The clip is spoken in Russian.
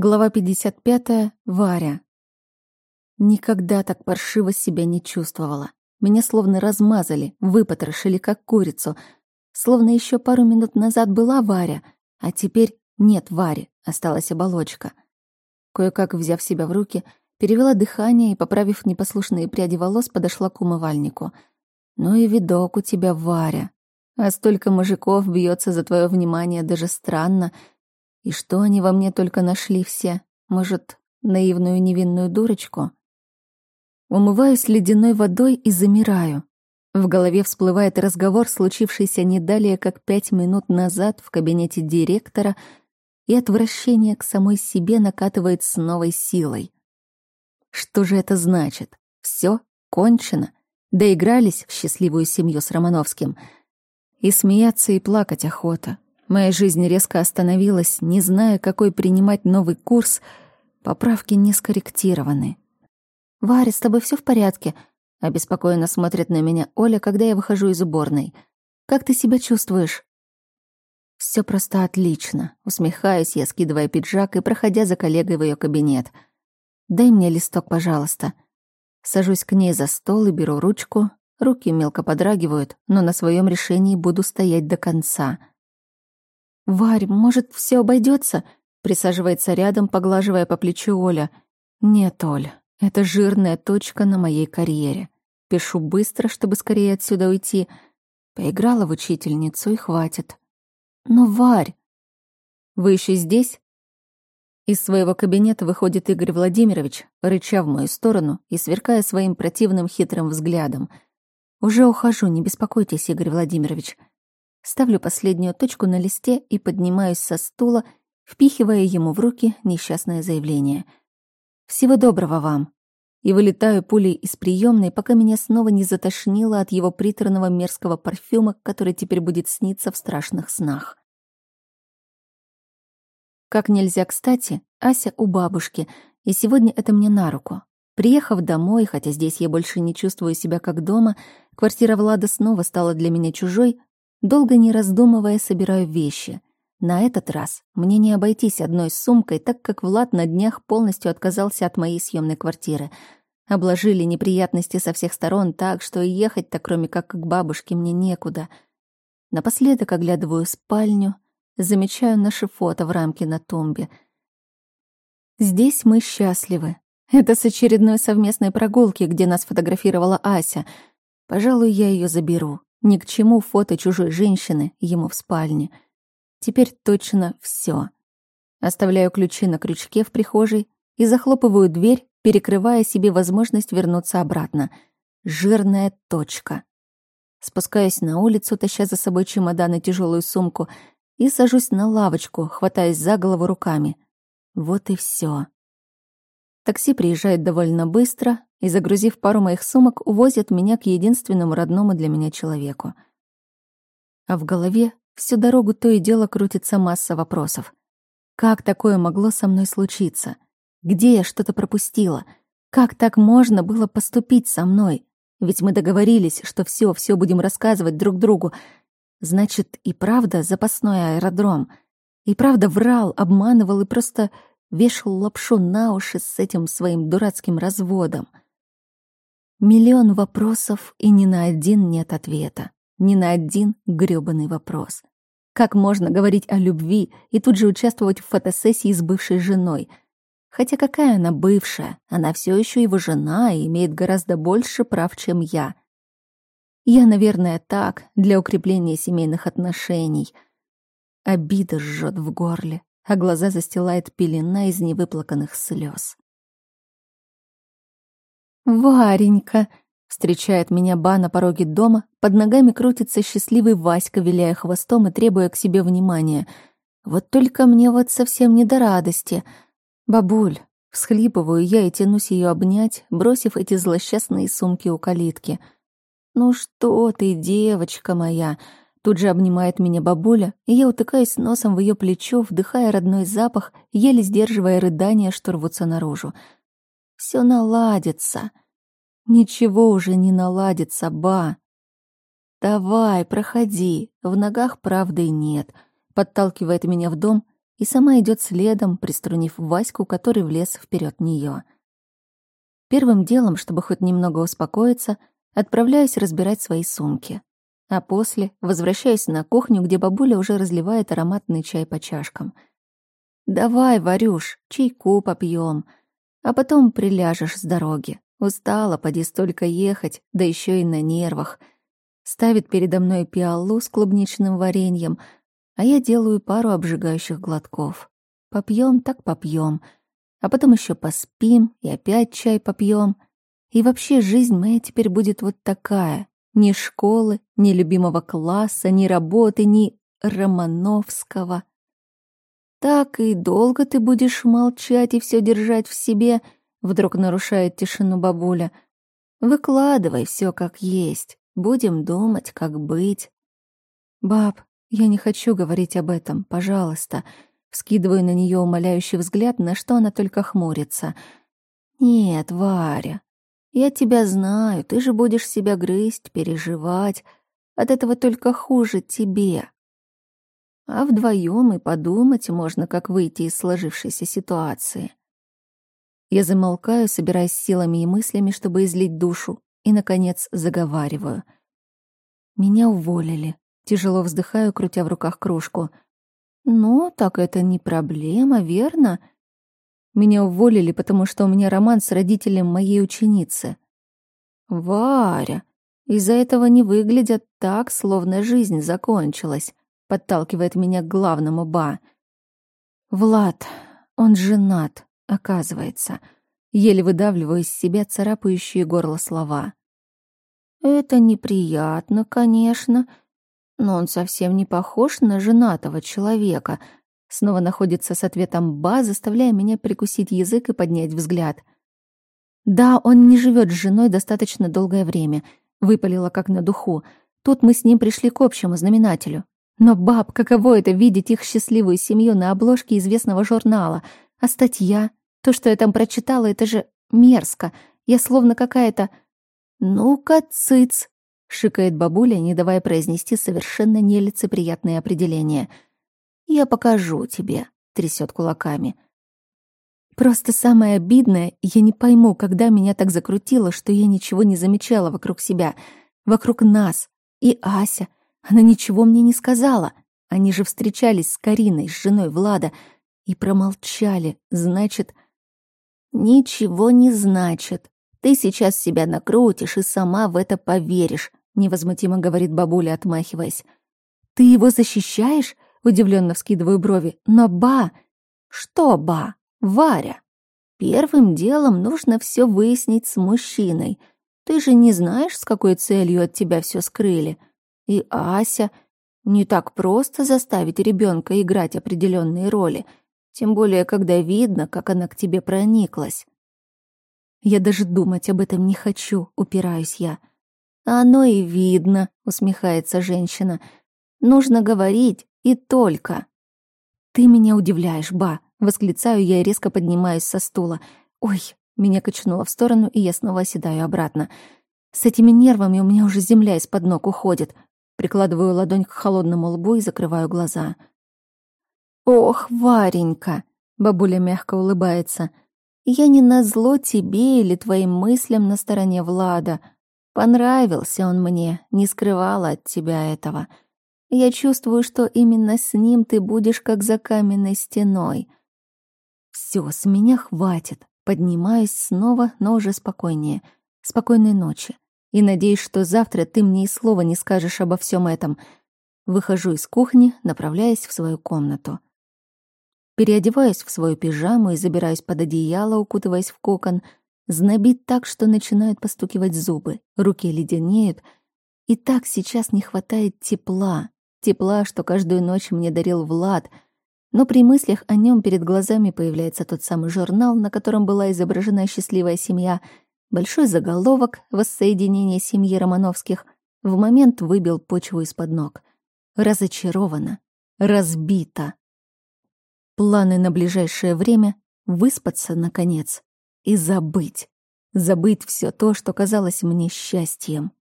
Глава 55. Варя. Никогда так паршиво себя не чувствовала. Меня словно размазали, выпотрошили как курицу. Словно еще пару минут назад была Варя, а теперь нет Вари, осталась оболочка. Кое-как взяв себя в руки, перевела дыхание и, поправив непослушные пряди волос, подошла к умывальнику. «Ну и видок у тебя, Варя. А столько мужиков бьется за твое внимание, даже странно», и что они во мне только нашли все? Может, наивную невинную дурочку? Умываюсь ледяной водой и замираю. В голове всплывает разговор, случившийся не далее, как пять минут назад в кабинете директора, и отвращение к самой себе накатывает с новой силой. Что же это значит? Все кончено? Доигрались в счастливую семью с Романовским? И смеяться, и плакать охота. Моя жизнь резко остановилась, не зная, какой принимать новый курс. Поправки не скорректированы. «Варя, с тобой все в порядке?» Обеспокоенно смотрит на меня Оля, когда я выхожу из уборной. «Как ты себя чувствуешь?» Все просто отлично. Усмехаюсь я, скидывая пиджак и проходя за коллегой в ее кабинет. «Дай мне листок, пожалуйста». Сажусь к ней за стол и беру ручку. Руки мелко подрагивают, но на своем решении буду стоять до конца. «Варь, может, все обойдется? присаживается рядом, поглаживая по плечу Оля. «Нет, Оль, это жирная точка на моей карьере. Пишу быстро, чтобы скорее отсюда уйти. Поиграла в учительницу и хватит. Но, Варь, вы еще здесь?» Из своего кабинета выходит Игорь Владимирович, рыча в мою сторону и сверкая своим противным хитрым взглядом. «Уже ухожу, не беспокойтесь, Игорь Владимирович. Ставлю последнюю точку на листе и поднимаюсь со стула, впихивая ему в руки несчастное заявление. «Всего доброго вам!» И вылетаю пулей из приемной, пока меня снова не затошнило от его приторного мерзкого парфюма, который теперь будет сниться в страшных снах. Как нельзя кстати, Ася у бабушки, и сегодня это мне на руку. Приехав домой, хотя здесь я больше не чувствую себя как дома, квартира Влада снова стала для меня чужой, Долго не раздумывая, собираю вещи. На этот раз мне не обойтись одной сумкой, так как Влад на днях полностью отказался от моей съемной квартиры. Обложили неприятности со всех сторон так, что и ехать-то, кроме как к бабушке, мне некуда. Напоследок оглядываю спальню, замечаю наше фото в рамке на тумбе. Здесь мы счастливы. Это с очередной совместной прогулки, где нас фотографировала Ася. Пожалуй, я ее заберу. Ни к чему фото чужой женщины ему в спальне. Теперь точно все. Оставляю ключи на крючке в прихожей и захлопываю дверь, перекрывая себе возможность вернуться обратно. Жирная точка. Спускаюсь на улицу, таща за собой чемодан и тяжелую сумку, и сажусь на лавочку, хватаясь за голову руками. Вот и все. Такси приезжает довольно быстро и, загрузив пару моих сумок, увозят меня к единственному родному для меня человеку. А в голове всю дорогу то и дело крутится масса вопросов. Как такое могло со мной случиться? Где я что-то пропустила? Как так можно было поступить со мной? Ведь мы договорились, что все, все будем рассказывать друг другу. Значит, и правда запасной аэродром. И правда врал, обманывал и просто вешал лапшу на уши с этим своим дурацким разводом. Миллион вопросов, и ни на один нет ответа. Ни на один грёбаный вопрос. Как можно говорить о любви и тут же участвовать в фотосессии с бывшей женой? Хотя какая она бывшая? Она все еще его жена и имеет гораздо больше прав, чем я. Я, наверное, так, для укрепления семейных отношений. Обида жжет в горле а глаза застилает пелена из невыплаканных слез. «Варенька!» — встречает меня Ба на пороге дома, под ногами крутится счастливый Васька, виляя хвостом и требуя к себе внимания. «Вот только мне вот совсем не до радости. Бабуль!» — всхлипываю я и тянусь ее обнять, бросив эти злосчастные сумки у калитки. «Ну что ты, девочка моя!» Тут же обнимает меня бабуля, и я утыкаюсь носом в ее плечо, вдыхая родной запах, еле сдерживая рыдания, что рвутся наружу. Все наладится. Ничего уже не наладится, ба. Давай, проходи. В ногах правды нет. Подталкивает меня в дом, и сама идет следом, приструнив Ваську, который влез вперед нее. Первым делом, чтобы хоть немного успокоиться, отправляюсь разбирать свои сумки. А после возвращаюсь на кухню, где бабуля уже разливает ароматный чай по чашкам. «Давай, Варюш, чайку попьем, а потом приляжешь с дороги. Устала, поди столько ехать, да еще и на нервах». Ставит передо мной пиалу с клубничным вареньем, а я делаю пару обжигающих глотков. Попьем, так попьем, а потом еще поспим и опять чай попьем. И вообще жизнь моя теперь будет вот такая. Ни школы, ни любимого класса, ни работы, ни Романовского. Так и долго ты будешь молчать и все держать в себе, вдруг нарушает тишину бабуля. Выкладывай все как есть. Будем думать, как быть. Баб, я не хочу говорить об этом, пожалуйста. Вскидываю на нее умоляющий взгляд, на что она только хмурится. Нет, Варя, я тебя знаю, ты же будешь себя грызть, переживать. От этого только хуже тебе. А вдвоем и подумать можно, как выйти из сложившейся ситуации. Я замолкаю, собираясь силами и мыслями, чтобы излить душу, и, наконец, заговариваю. Меня уволили. Тяжело вздыхаю, крутя в руках кружку. «Ну, так это не проблема, верно?» Меня уволили, потому что у меня роман с родителем моей ученицы. «Варя, из-за этого не выглядят так, словно жизнь закончилась», подталкивает меня к главному Ба. «Влад, он женат, оказывается». Еле выдавливаю из себя царапающие горло слова. «Это неприятно, конечно, но он совсем не похож на женатого человека», снова находится с ответом Ба, заставляя меня прикусить язык и поднять взгляд. «Да, он не живет с женой достаточно долгое время», — выпалила как на духу. «Тут мы с ним пришли к общему знаменателю. Но, баб, каково это видеть их счастливую семью на обложке известного журнала? А статья? То, что я там прочитала, это же мерзко. Я словно какая-то... «Ну-ка, цыц!» — шикает бабуля, не давая произнести совершенно нелицеприятное определение. «Я покажу тебе», — трясет кулаками. Просто самое обидное, я не пойму, когда меня так закрутило, что я ничего не замечала вокруг себя, вокруг нас. И Ася, она ничего мне не сказала. Они же встречались с Кариной, с женой Влада, и промолчали. Значит, ничего не значит. Ты сейчас себя накрутишь и сама в это поверишь, невозмутимо говорит бабуля, отмахиваясь. Ты его защищаешь? Удивленно вскидываю брови. Но ба, что ба, Варя? Первым делом нужно все выяснить с мужчиной. Ты же не знаешь, с какой целью от тебя все скрыли. И Ася не так просто заставить ребенка играть определенные роли, тем более когда видно, как она к тебе прониклась. Я даже думать об этом не хочу, упираюсь я. Оно и видно, усмехается женщина. Нужно говорить и только. Ты меня удивляешь, ба, восклицаю я и резко поднимаюсь со стула. Ой, меня качнуло в сторону, и я снова оседаю обратно. С этими нервами у меня уже земля из-под ног уходит. Прикладываю ладонь к холодному лбу и закрываю глаза. «Ох, Варенька!» — бабуля мягко улыбается. «Я не назло тебе или твоим мыслям на стороне Влада. Понравился он мне, не скрывала от тебя этого. Я чувствую, что именно с ним ты будешь как за каменной стеной. Все, с меня хватит. Поднимаюсь снова, но уже спокойнее. Спокойной ночи и надеюсь, что завтра ты мне и слова не скажешь обо всем этом. Выхожу из кухни, направляясь в свою комнату. Переодеваюсь в свою пижаму и забираюсь под одеяло, укутываясь в кокон. Знобит так, что начинают постукивать зубы, руки леденеют. И так сейчас не хватает тепла. Тепла, что каждую ночь мне дарил Влад. Но при мыслях о нем перед глазами появляется тот самый журнал, на котором была изображена счастливая семья — Большой заголовок «Воссоединение семьи Романовских» в момент выбил почву из-под ног. Разочарована, разбита. Планы на ближайшее время — выспаться, наконец, и забыть. Забыть все то, что казалось мне счастьем.